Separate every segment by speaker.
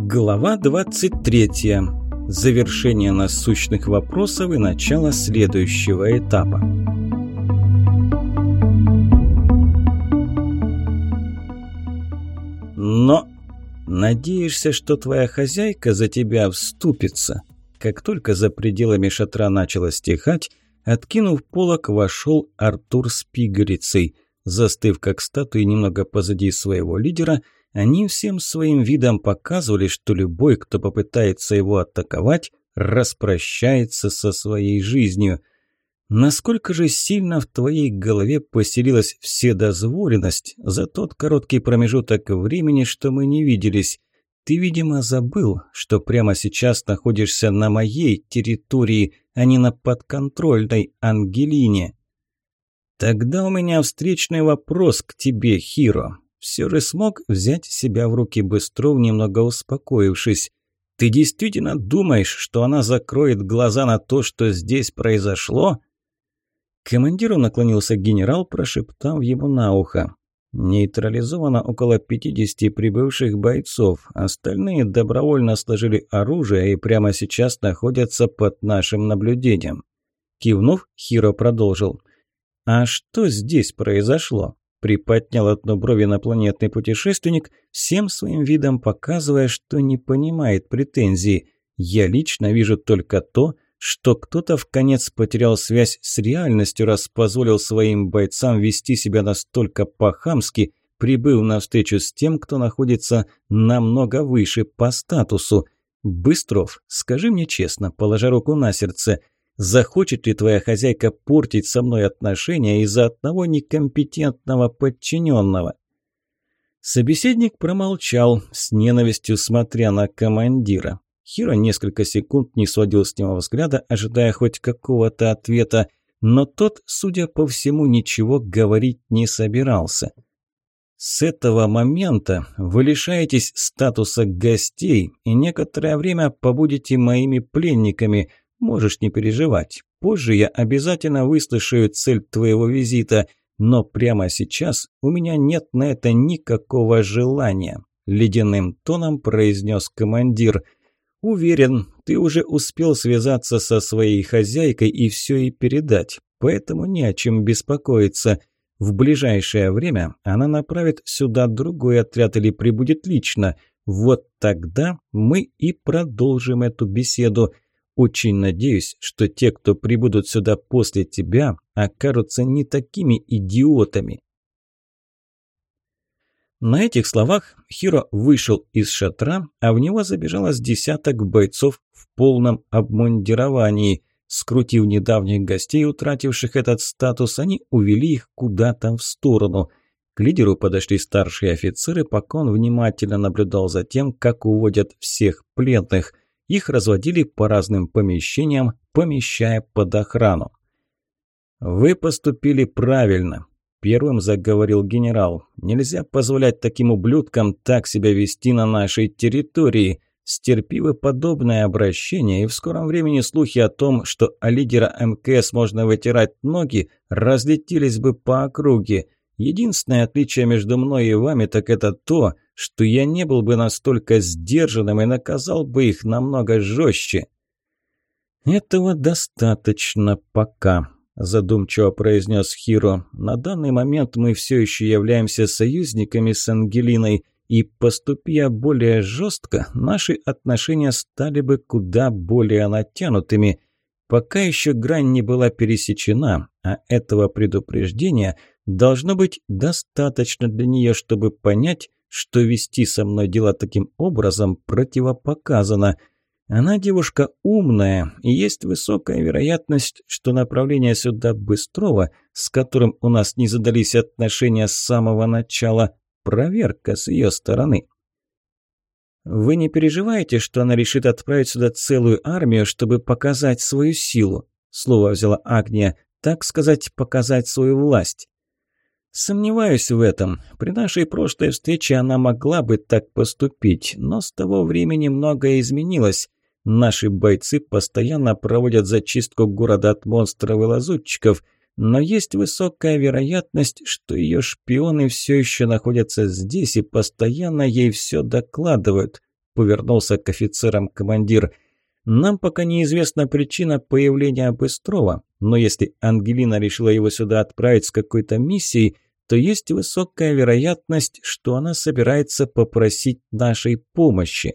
Speaker 1: Глава 23. Завершение насущных вопросов и начало следующего этапа. Но надеешься, что твоя хозяйка за тебя вступится. Как только за пределами шатра начало стихать, откинув полок, вошел Артур с пигарицей. Застыв как статуи немного позади своего лидера – они всем своим видом показывали, что любой, кто попытается его атаковать, распрощается со своей жизнью. Насколько же сильно в твоей голове поселилась вседозволенность за тот короткий промежуток времени, что мы не виделись? Ты, видимо, забыл, что прямо сейчас находишься на моей территории, а не на подконтрольной Ангелине. Тогда у меня встречный вопрос к тебе, Хиро все же смог взять себя в руки Быстров, немного успокоившись. «Ты действительно думаешь, что она закроет глаза на то, что здесь произошло?» командиру наклонился генерал, прошептав ему на ухо. Нейтрализовано около 50 прибывших бойцов. Остальные добровольно сложили оружие и прямо сейчас находятся под нашим наблюдением. Кивнув, Хиро продолжил. «А что здесь произошло? Приподнял одну бровь инопланетный путешественник, всем своим видом показывая, что не понимает претензий. Я лично вижу только то, что кто-то в конец потерял связь с реальностью, раз позволил своим бойцам вести себя настолько по-хамски, прибыв на встречу с тем, кто находится намного выше по статусу. Быстров, скажи мне честно, положа руку на сердце – Захочет ли твоя хозяйка портить со мной отношения из-за одного некомпетентного подчиненного? Собеседник промолчал, с ненавистью смотря на командира. Хиро несколько секунд не сводил с него взгляда, ожидая хоть какого-то ответа, но тот, судя по всему, ничего говорить не собирался. С этого момента вы лишаетесь статуса гостей и некоторое время побудете моими пленниками – Можешь не переживать. Позже я обязательно выслушаю цель твоего визита, но прямо сейчас у меня нет на это никакого желания», – ледяным тоном произнес командир. «Уверен, ты уже успел связаться со своей хозяйкой и все ей передать, поэтому не о чем беспокоиться. В ближайшее время она направит сюда другой отряд или прибудет лично. Вот тогда мы и продолжим эту беседу». Очень надеюсь, что те, кто прибудут сюда после тебя, окажутся не такими идиотами. На этих словах Хиро вышел из шатра, а в него забежало с десяток бойцов в полном обмундировании. Скрутив недавних гостей, утративших этот статус, они увели их куда-то в сторону. К лидеру подошли старшие офицеры, пока он внимательно наблюдал за тем, как уводят всех пленных – их разводили по разным помещениям, помещая под охрану. «Вы поступили правильно», – первым заговорил генерал. «Нельзя позволять таким ублюдкам так себя вести на нашей территории. Стерпи вы подобное обращение, и в скором времени слухи о том, что о лидера МКС можно вытирать ноги, разлетелись бы по округе. Единственное отличие между мной и вами так это то, что я не был бы настолько сдержанным и наказал бы их намного жестче. «Этого достаточно пока», – задумчиво произнес Хиро. «На данный момент мы все еще являемся союзниками с Ангелиной, и, поступя более жестко, наши отношения стали бы куда более натянутыми. Пока еще грань не была пересечена, а этого предупреждения должно быть достаточно для нее, чтобы понять, что вести со мной дела таким образом противопоказано. Она девушка умная, и есть высокая вероятность, что направление сюда Быстрова, с которым у нас не задались отношения с самого начала, проверка с ее стороны. Вы не переживаете, что она решит отправить сюда целую армию, чтобы показать свою силу? Слово взяла Агния, так сказать, показать свою власть. Сомневаюсь в этом. При нашей прошлой встрече она могла бы так поступить, но с того времени многое изменилось. Наши бойцы постоянно проводят зачистку города от монстров и лазутчиков, но есть высокая вероятность, что ее шпионы все еще находятся здесь и постоянно ей все докладывают. повернулся к офицерам командир. Нам пока неизвестна причина появления Быстрова, но если Ангелина решила его сюда отправить с какой-то миссией, то есть высокая вероятность, что она собирается попросить нашей помощи.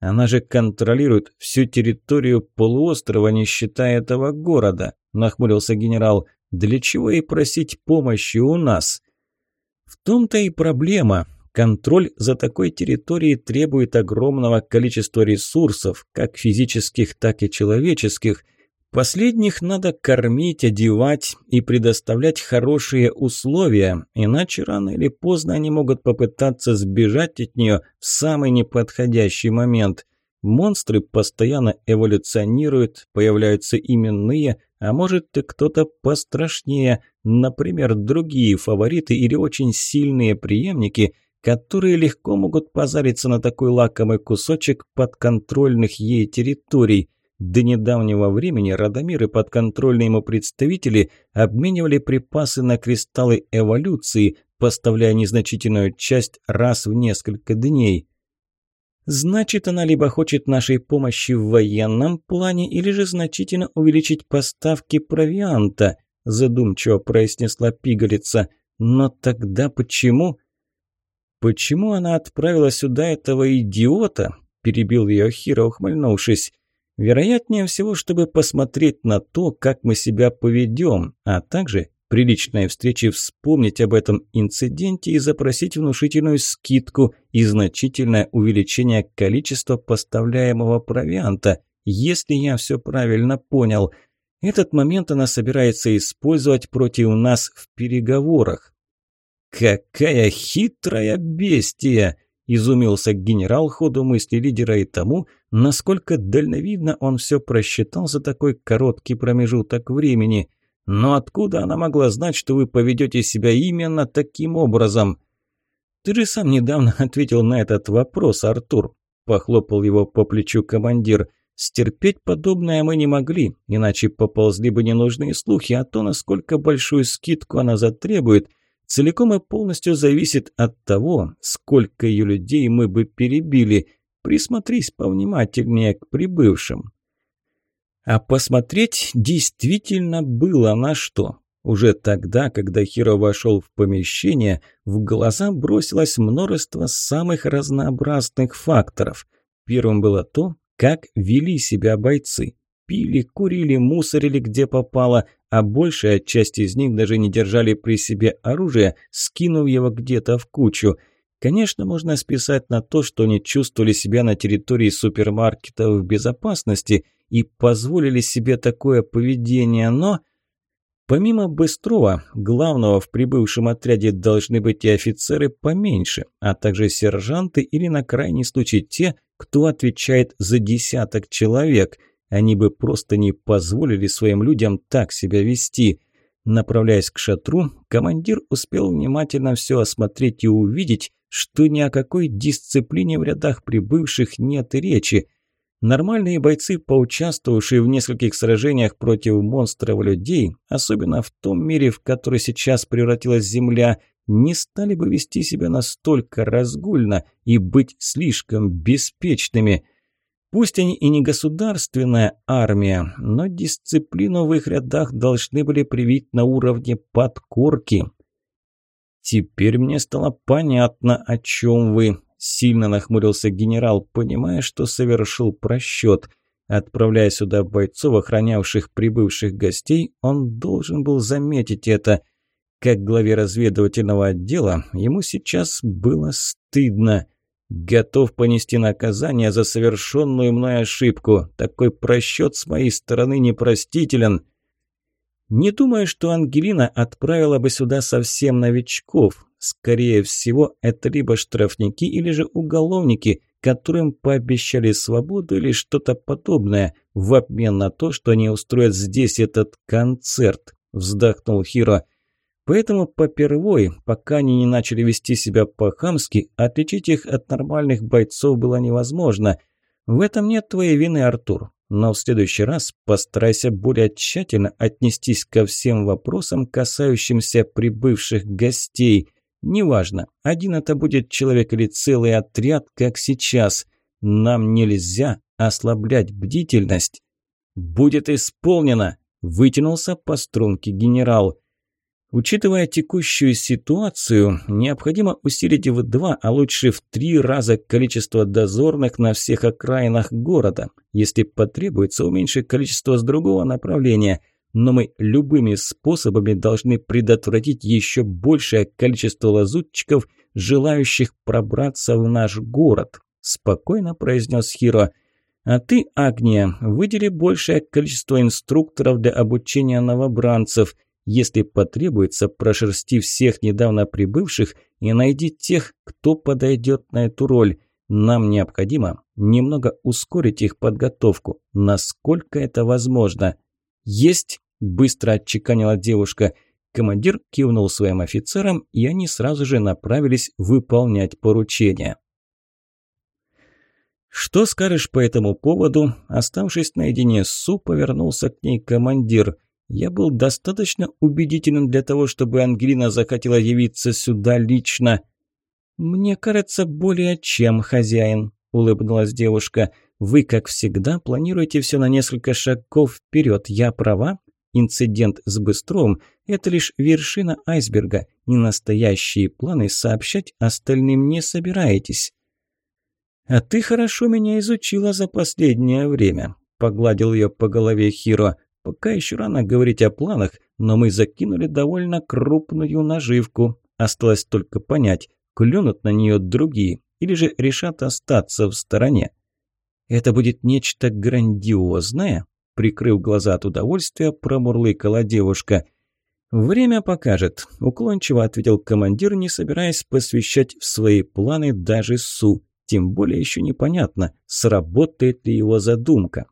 Speaker 1: Она же контролирует всю территорию полуострова, не считая этого города, нахмурился генерал. Для чего ей просить помощи у нас? В том-то и проблема. Контроль за такой территорией требует огромного количества ресурсов, как физических, так и человеческих. Последних надо кормить, одевать и предоставлять хорошие условия, иначе рано или поздно они могут попытаться сбежать от нее в самый неподходящий момент. Монстры постоянно эволюционируют, появляются именные, а может и кто-то пострашнее, например, другие фавориты или очень сильные преемники, которые легко могут позариться на такой лакомый кусочек подконтрольных ей территорий. До недавнего времени Радомир и подконтрольные ему представители обменивали припасы на кристаллы эволюции, поставляя незначительную часть раз в несколько дней. Значит, она либо хочет нашей помощи в военном плане, или же значительно увеличить поставки провианта, задумчиво произнесла пигалица. Но тогда почему? Почему она отправила сюда этого идиота? Перебил ее Хиро, ухмыльнувшись. Вероятнее всего, чтобы посмотреть на то, как мы себя поведем, а также при личной встрече вспомнить об этом инциденте и запросить внушительную скидку и значительное увеличение количества поставляемого провианта, если я все правильно понял. Этот момент она собирается использовать против нас в переговорах. «Какая хитрая бестия!» – изумился генерал ходу мысли лидера и тому, насколько дальновидно он все просчитал за такой короткий промежуток времени – но откуда она могла знать, что вы поведете себя именно таким образом? Ты же сам недавно ответил на этот вопрос, Артур. Похлопал его по плечу командир. Стерпеть подобное мы не могли, иначе поползли бы ненужные слухи, а то, насколько большую скидку она затребует, целиком и полностью зависит от того, сколько ее людей мы бы перебили. Присмотрись повнимательнее к прибывшим. А посмотреть действительно было на что. Уже тогда, когда Хиро вошел в помещение, в глаза бросилось множество самых разнообразных факторов. Первым было то, как вели себя бойцы. Пили, курили, мусорили где попало, а большая часть из них даже не держали при себе оружие, скинув его где-то в кучу – Конечно, можно списать на то, что они чувствовали себя на территории супермаркета в безопасности и позволили себе такое поведение, но... Помимо Быстрова, главного в прибывшем отряде должны быть и офицеры поменьше, а также сержанты или на крайний случай те, кто отвечает за десяток человек. Они бы просто не позволили своим людям так себя вести. Направляясь к шатру, командир успел внимательно все осмотреть и увидеть, что ни о какой дисциплине в рядах прибывших нет речи. Нормальные бойцы, поучаствовавшие в нескольких сражениях против монстров людей, особенно в том мире, в который сейчас превратилась Земля, не стали бы вести себя настолько разгульно и быть слишком беспечными. Пусть они и не государственная армия, но дисциплину в их рядах должны были привить на уровне подкорки, «Теперь мне стало понятно, о чем вы», – сильно нахмурился генерал, понимая, что совершил просчет. Отправляя сюда бойцов, охранявших прибывших гостей, он должен был заметить это. Как главе разведывательного отдела, ему сейчас было стыдно. Готов понести наказание за совершенную мной ошибку. Такой просчет с моей стороны непростителен. Не думаю, что Ангелина отправила бы сюда совсем новичков. Скорее всего, это либо штрафники или же уголовники, которым пообещали свободу или что-то подобное в обмен на то, что они устроят здесь этот концерт», – вздохнул Хиро. «Поэтому попервой, пока они не начали вести себя по-хамски, отличить их от нормальных бойцов было невозможно. В этом нет твоей вины, Артур. Но в следующий раз постарайся более тщательно отнестись ко всем вопросам, касающимся прибывших гостей. Неважно, один это будет человек или целый отряд, как сейчас – Нам нельзя ослаблять бдительность. «Будет исполнено!» – вытянулся по струнке генерал. Учитывая текущую ситуацию, необходимо усилить в два, а лучше в три раза количество дозорных на всех окраинах города. Если потребуется, уменьшить количество с другого направления. Но мы любыми способами должны предотвратить еще большее количество лазутчиков, желающих пробраться в наш город», – спокойно произнес Хиро. «А ты, Агния, выдели большее количество инструкторов для обучения новобранцев – если потребуется, прошерсти всех недавно прибывших и найди тех, кто подойдет на эту роль. Нам необходимо немного ускорить их подготовку, насколько это возможно. «Есть!» – быстро отчеканила девушка. Командир кивнул своим офицерам, и они сразу же направились выполнять поручение. «Что скажешь по этому поводу?» Оставшись наедине с Су, повернулся к ней командир – я был достаточно убедителен для того, чтобы Ангелина захотела явиться сюда лично. «Мне кажется, более чем, хозяин», – улыбнулась девушка. «Вы, как всегда, планируете все на несколько шагов вперед. Я права? Инцидент с Быстровым – это лишь вершина айсберга, и настоящие планы сообщать остальным не собираетесь». «А ты хорошо меня изучила за последнее время», – погладил ее по голове Хиро. Пока еще рано говорить о планах, но мы закинули довольно крупную наживку. Осталось только понять, клюнут на нее другие или же решат остаться в стороне. Это будет нечто грандиозное, прикрыв глаза от удовольствия, промурлыкала девушка. «Время покажет», – уклончиво ответил командир, не собираясь посвящать в свои планы даже Су. Тем более еще непонятно, сработает ли его задумка.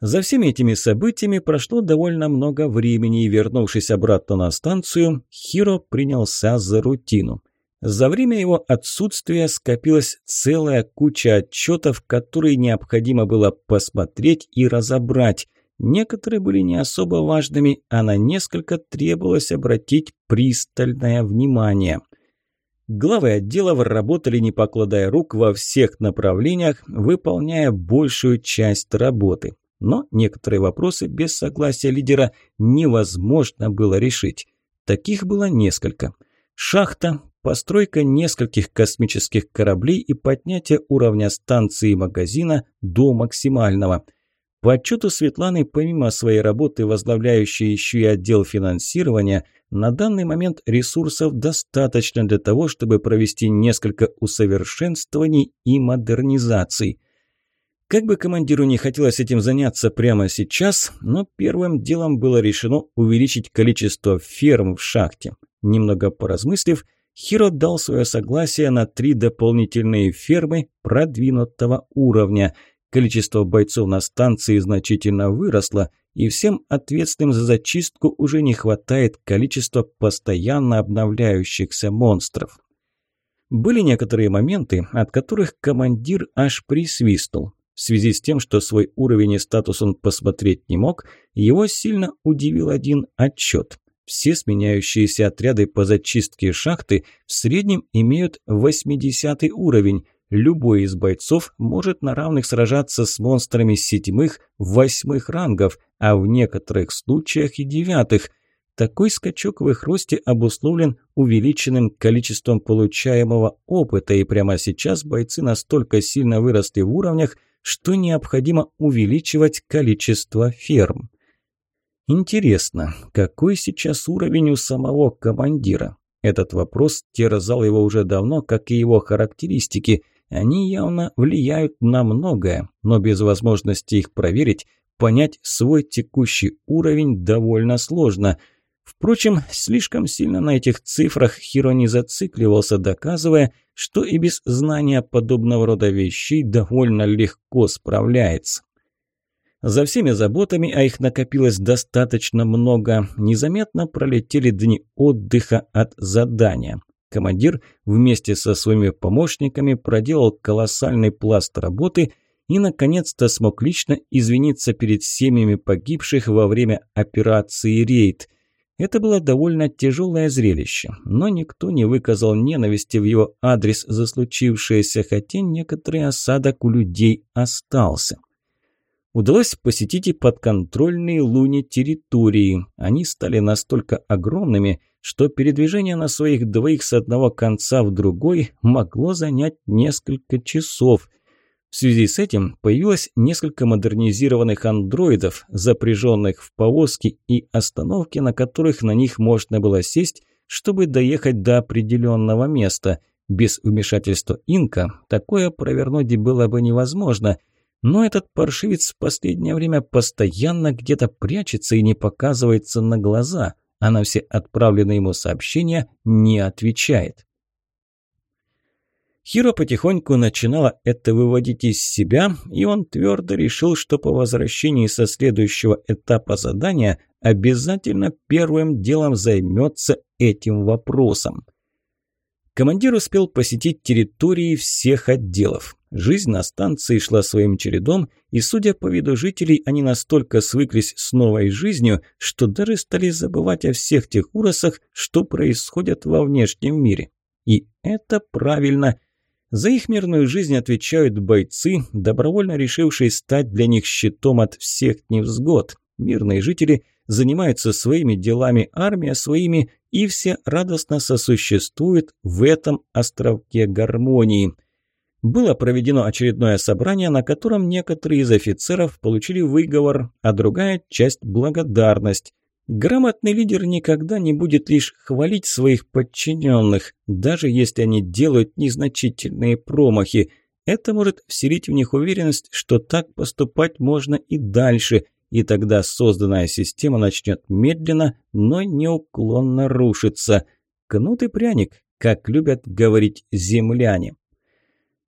Speaker 1: За всеми этими событиями прошло довольно много времени, и, вернувшись обратно на станцию, Хиро принялся за рутину. За время его отсутствия скопилась целая куча отчетов, которые необходимо было посмотреть и разобрать. Некоторые были не особо важными, а на несколько требовалось обратить пристальное внимание. Главы отделов работали, не покладая рук во всех направлениях, выполняя большую часть работы. Но некоторые вопросы без согласия лидера невозможно было решить. Таких было несколько. Шахта, постройка нескольких космических кораблей и поднятие уровня станции и магазина до максимального. По отчету Светланы, помимо своей работы, возглавляющей еще и отдел финансирования, на данный момент ресурсов достаточно для того, чтобы провести несколько усовершенствований и модернизаций – как бы командиру не хотелось этим заняться прямо сейчас, но первым делом было решено увеличить количество ферм в шахте. Немного поразмыслив, Хиро дал свое согласие на три дополнительные фермы продвинутого уровня. Количество бойцов на станции значительно выросло, и всем ответственным за зачистку уже не хватает количества постоянно обновляющихся монстров. Были некоторые моменты, от которых командир аж присвистнул. В связи с тем, что свой уровень и статус он посмотреть не мог, его сильно удивил один отчет. Все сменяющиеся отряды по зачистке шахты в среднем имеют 80 уровень. Любой из бойцов может на равных сражаться с монстрами седьмых, восьмых рангов, а в некоторых случаях и девятых. Такой скачок в их росте обусловлен увеличенным количеством получаемого опыта, и прямо сейчас бойцы настолько сильно выросли в уровнях, что необходимо увеличивать количество ферм. Интересно, какой сейчас уровень у самого командира? Этот вопрос терзал его уже давно, как и его характеристики. Они явно влияют на многое, но без возможности их проверить, понять свой текущий уровень довольно сложно – Впрочем, слишком сильно на этих цифрах Хиро не зацикливался, доказывая, что и без знания подобного рода вещей довольно легко справляется. За всеми заботами, а их накопилось достаточно много, незаметно пролетели дни отдыха от задания. Командир вместе со своими помощниками проделал колоссальный пласт работы и, наконец-то, смог лично извиниться перед семьями погибших во время операции «Рейд». Это было довольно тяжелое зрелище, но никто не выказал ненависти в его адрес за случившееся, хотя некоторый осадок у людей остался. Удалось посетить и подконтрольные Луне территории. Они стали настолько огромными, что передвижение на своих двоих с одного конца в другой могло занять несколько часов. В связи с этим появилось несколько модернизированных андроидов, запряженных в повозки и остановки, на которых на них можно было сесть, чтобы доехать до определенного места. Без вмешательства инка такое провернуть было бы невозможно, но этот паршивец в последнее время постоянно где-то прячется и не показывается на глаза, а на все отправленные ему сообщения не отвечает. Хиро потихоньку начинала это выводить из себя, и он твердо решил, что по возвращении со следующего этапа задания обязательно первым делом займется этим вопросом. Командир успел посетить территории всех отделов. Жизнь на станции шла своим чередом, и, судя по виду жителей, они настолько свыклись с новой жизнью, что даже стали забывать о всех тех ужасах, что происходят во внешнем мире. И это правильно – за их мирную жизнь отвечают бойцы, добровольно решившие стать для них щитом от всех невзгод. Мирные жители занимаются своими делами, армия своими, и все радостно сосуществуют в этом островке гармонии. Было проведено очередное собрание, на котором некоторые из офицеров получили выговор, а другая часть – благодарность. Грамотный лидер никогда не будет лишь хвалить своих подчиненных, даже если они делают незначительные промахи. Это может вселить в них уверенность, что так поступать можно и дальше, и тогда созданная система начнет медленно, но неуклонно рушиться. Кнут и пряник, как любят говорить земляне.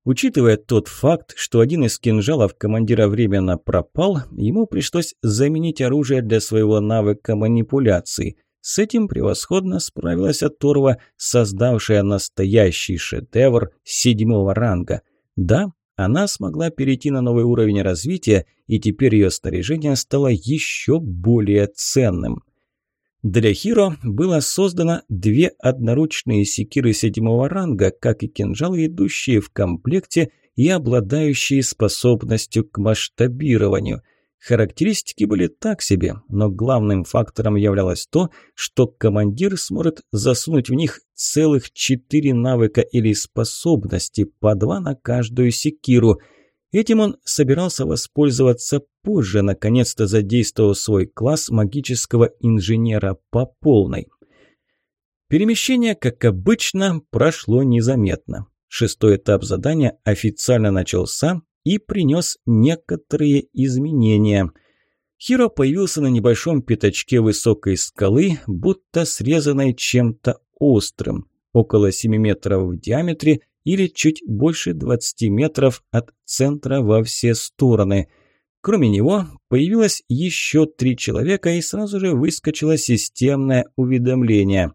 Speaker 1: Учитывая тот факт, что один из кинжалов командира временно пропал, ему пришлось заменить оружие для своего навыка манипуляции. С этим превосходно справилась Аторва, создавшая настоящий шедевр седьмого ранга. Да, она смогла перейти на новый уровень развития, и теперь ее снаряжение стало еще более ценным. Для Хиро было создано две одноручные секиры седьмого ранга, как и кинжалы, идущие в комплекте и обладающие способностью к масштабированию. Характеристики были так себе, но главным фактором являлось то, что командир сможет засунуть в них целых четыре навыка или способности, по два на каждую секиру – Этим он собирался воспользоваться позже, наконец-то задействовав свой класс магического инженера по полной. Перемещение, как обычно, прошло незаметно. Шестой этап задания официально начался и принес некоторые изменения. Хиро появился на небольшом пятачке высокой скалы, будто срезанной чем-то острым, около 7 метров в диаметре или чуть больше 20 метров от центра во все стороны. Кроме него появилось еще три человека и сразу же выскочило системное уведомление.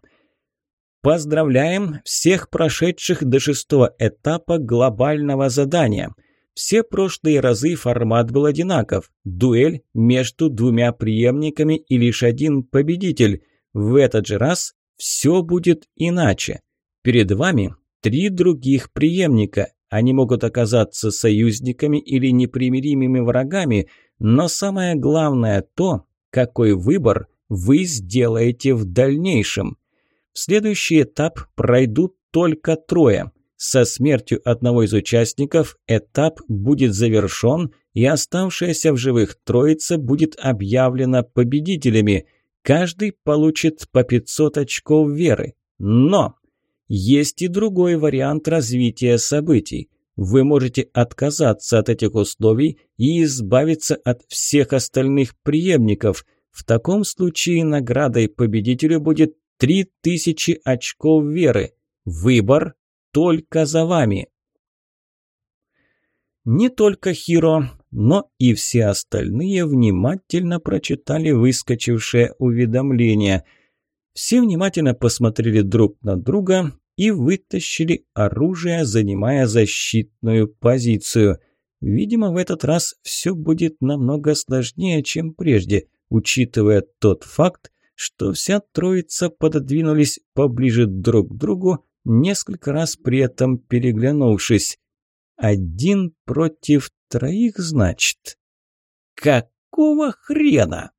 Speaker 1: Поздравляем всех прошедших до шестого этапа глобального задания. Все прошлые разы формат был одинаков. Дуэль между двумя преемниками и лишь один победитель. В этот же раз все будет иначе. Перед вами три других преемника. Они могут оказаться союзниками или непримиримыми врагами, но самое главное то, какой выбор вы сделаете в дальнейшем. В следующий этап пройдут только трое. Со смертью одного из участников этап будет завершен, и оставшаяся в живых троица будет объявлена победителями. Каждый получит по 500 очков веры. Но есть и другой вариант развития событий. Вы можете отказаться от этих условий и избавиться от всех остальных преемников. В таком случае наградой победителю будет 3000 очков веры. Выбор только за вами. Не только Хиро, но и все остальные внимательно прочитали выскочившее уведомление – все внимательно посмотрели друг на друга и вытащили оружие, занимая защитную позицию. Видимо, в этот раз все будет намного сложнее, чем прежде, учитывая тот факт, что вся троица пододвинулись поближе друг к другу, несколько раз при этом переглянувшись. Один против троих, значит? Какого хрена?